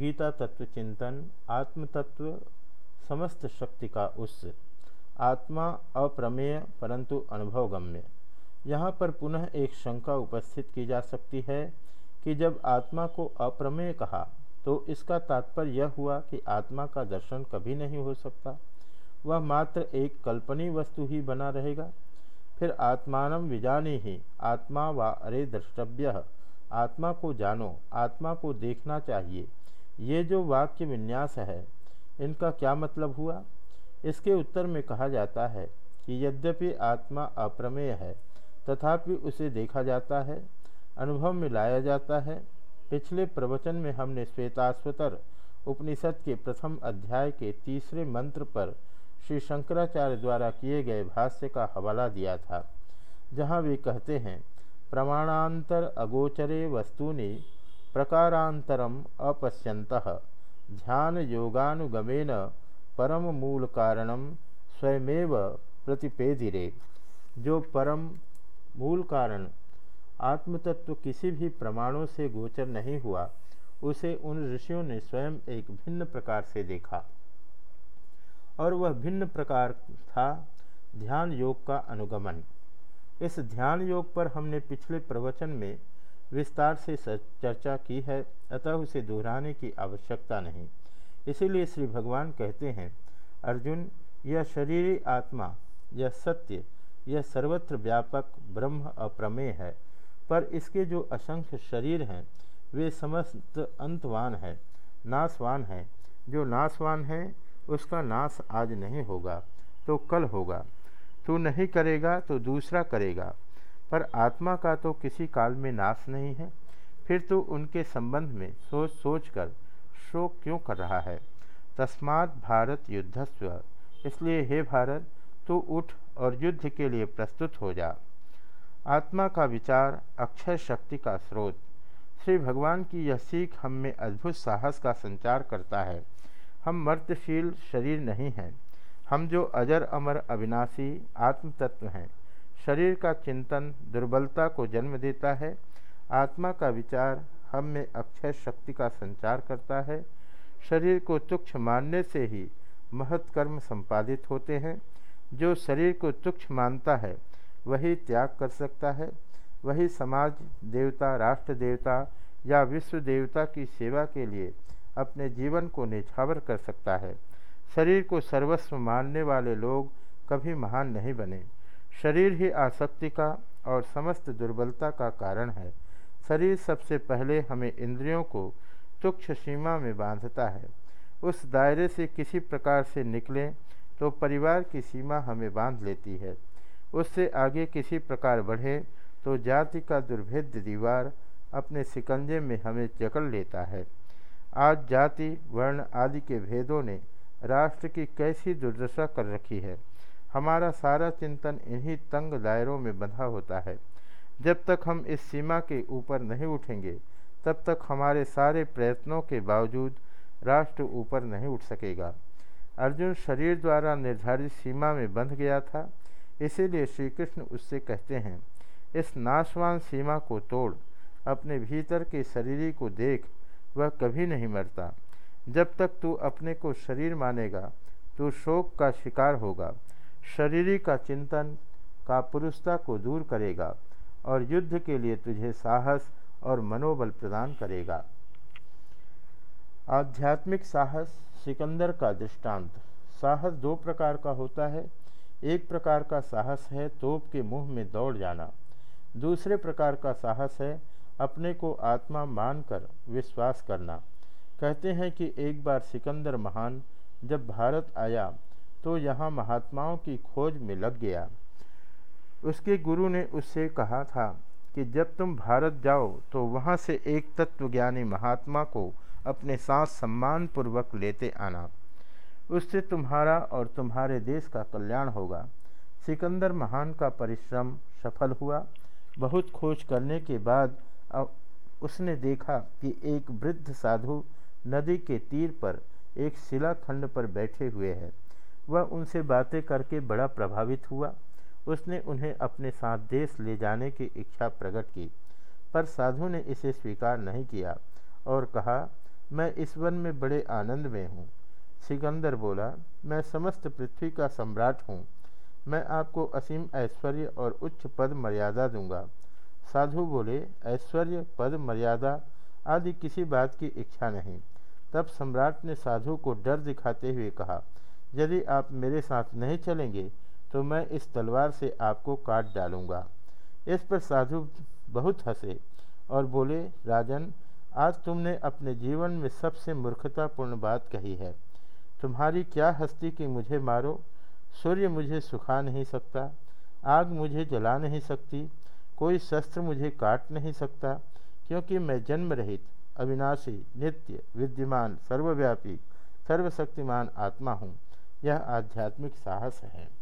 गीता तत्व चिंतन, आत्म तत्व, समस्त शक्ति का उस। आत्मा अप्रमेय, परंतु अनुभवगम्य यहाँ पर पुनः एक शंका उपस्थित की जा सकती है कि जब आत्मा को अप्रमेय कहा तो इसका तात्पर्य यह हुआ कि आत्मा का दर्शन कभी नहीं हो सकता। वह मात्र एक कल्पनीय वस्तु ही बना रहेगा। फिर आत्मान विजानी ही, आत्मा व अरे द्रष्टव्य। आत्मा को जानो, आत्मा को देखना चाहिए। ये जो वाक्य विन्यास है, इनका क्या मतलब हुआ? इसके उत्तर में कहा जाता है कि यद्यपि आत्मा अप्रमेय है, तथापि उसे देखा जाता है, अनुभव में लाया जाता है। पिछले प्रवचन में हमने श्वेताश्वतर उपनिषद के प्रथम अध्याय के तीसरे मंत्र पर श्री शंकराचार्य द्वारा किए गए भाष्य का हवाला दिया था, जहाँ वे कहते हैं, प्रमाणांतर अगोचरे वस्तूनि प्रकारांतरम अपश्यंत ध्यान योगानुगमेन परम मूल कारणम स्वयमेव प्रतिपेदिरे। जो परम मूल कारण आत्मतत्व किसी भी प्रमाणों से गोचर नहीं हुआ, उसे उन ऋषियों ने स्वयं एक भिन्न प्रकार से देखा। और वह भिन्न प्रकार था ध्यान योग का अनुगमन। इस ध्यान योग पर हमने पिछले प्रवचन में विस्तार से चर्चा की है, अतः उसे दोहराने की आवश्यकता नहीं। इसीलिए श्री भगवान कहते हैं, अर्जुन, यह शरीरी आत्मा, यह सत्य, यह सर्वत्र व्यापक, ब्रह्म, अप्रमेय है। पर इसके जो असंख्य शरीर हैं, वे समस्त अंतवान है, नाशवान है। जो नाशवान है, उसका नाश आज नहीं होगा तो कल होगा। तू नहीं करेगा तो दूसरा करेगा। पर आत्मा का तो किसी काल में नाश नहीं है, फिर तू उनके संबंध में सोच सोच कर शोक क्यों कर रहा है? तस्मात् भारत युद्धस्व। इसलिए हे भारत, तू उठ और युद्ध के लिए प्रस्तुत हो जा। आत्मा का विचार, अक्षय शक्ति का स्रोत। श्री भगवान की यह सीख हम में अद्भुत साहस का संचार करता है। हम मर्तशील शरीर नहीं हैं। हम जो अजर अमर अविनाशी आत्म तत्व हैं। शरीर का चिंतन दुर्बलता को जन्म देता है। आत्मा का विचार हम में अक्षय शक्ति का संचार करता है। शरीर को तुक्ष मानने से ही महत्कर्म संपादित होते हैं। जो शरीर को तुक्ष मानता है, वही त्याग कर सकता है। वही समाज देवता, राष्ट्र देवता या विश्व देवता की सेवा के लिए अपने जीवन को निछावर कर सकता है। शरीर को सर्वस्व मानने वाले लोग कभी महान नहीं बने। शरीर ही आसक्ति का और समस्त दुर्बलता का कारण है। शरीर सबसे पहले हमें इंद्रियों को तुक्ष सीमा में बांधता है। उस दायरे से किसी प्रकार से निकलें तो परिवार की सीमा हमें बाँध लेती है। उससे आगे किसी प्रकार बढ़े तो जाति का दुर्भेद्य दीवार अपने सिकंजे में हमें जकड़ लेता है। आज जाति, वर्ण आदि के भेदों ने राष्ट्र की कैसी दुर्दशा कर रखी है? हमारा सारा चिंतन इन्हीं तंग दायरों में बंधा होता है। जब तक हम इस सीमा के ऊपर नहीं उठेंगे, तब तक हमारे सारे प्रयत्नों के बावजूद राष्ट्र ऊपर नहीं उठ सकेगा। अर्जुन शरीर द्वारा निर्धारित सीमा में बंध गया था, इसीलिए श्री कृष्ण उससे कहते हैं, इस नाशवान सीमा को तोड़, अपने भीतर के शरीर को देख, वह कभी नहीं मरता। जब तक तू अपने को शरीर मानेगा तो शोक का शिकार होगा। शरीरी का चिंतन का पुरुषता को दूर करेगा और युद्ध के लिए तुझे साहस और मनोबल प्रदान करेगा। आध्यात्मिक साहस सिकंदर का दृष्टांत। साहस दो प्रकार का होता है। एक प्रकार का साहस है तोप के मुँह में दौड़ जाना। दूसरे प्रकार का साहस है अपने को आत्मा मानकर विश्वास करना। कहते हैं कि एक बार सिकंदर महान जब भारत आया तो यहाँ महात्माओं की खोज में लग गया। उसके गुरु ने उससे कहा था कि जब तुम भारत जाओ तो वहाँ से एक तत्वज्ञानी महात्मा को अपने साथ सम्मानपूर्वक लेते आना। उससे तुम्हारा और तुम्हारे देश का कल्याण होगा। सिकंदर महान का परिश्रम सफल हुआ। बहुत खोज करने के बाद अब उसने देखा कि एक वृद्ध साधु नदी के तीर पर एक शिलाखंड पर बैठे हुए हैं। वह उनसे बातें करके बड़ा प्रभावित हुआ। उसने उन्हें अपने साथ देश ले जाने की इच्छा प्रकट की, पर साधु ने इसे स्वीकार नहीं किया और कहा, मैं इस वन में बड़े आनंद में हूँ। सिकंदर बोला, मैं समस्त पृथ्वी का सम्राट हूँ। मैं आपको असीम ऐश्वर्य और उच्च पद मर्यादा दूँगा। साधु बोले, ऐश्वर्य, पद, मर्यादा आदि किसी बात की इच्छा नहीं। तब सम्राट ने साधु को डर दिखाते हुए कहा यदि आप मेरे साथ नहीं चलेंगे तो मैं इस तलवार से आपको काट डालूँगा। इस पर साधु बहुत हंसे और बोले, राजन, आज तुमने अपने जीवन में सबसे मूर्खतापूर्ण बात कही है। तुम्हारी क्या हस्ती कि मुझे मारो? सूर्य मुझे सुखा नहीं सकता, आग मुझे जला नहीं सकती, कोई शस्त्र मुझे काट नहीं सकता, क्योंकि मैं जन्म रहित अविनाशी, नित्य, विद्यमान, सर्वव्यापी, सर्वशक्तिमान आत्मा हूँ। यह आध्यात्मिक साहस है।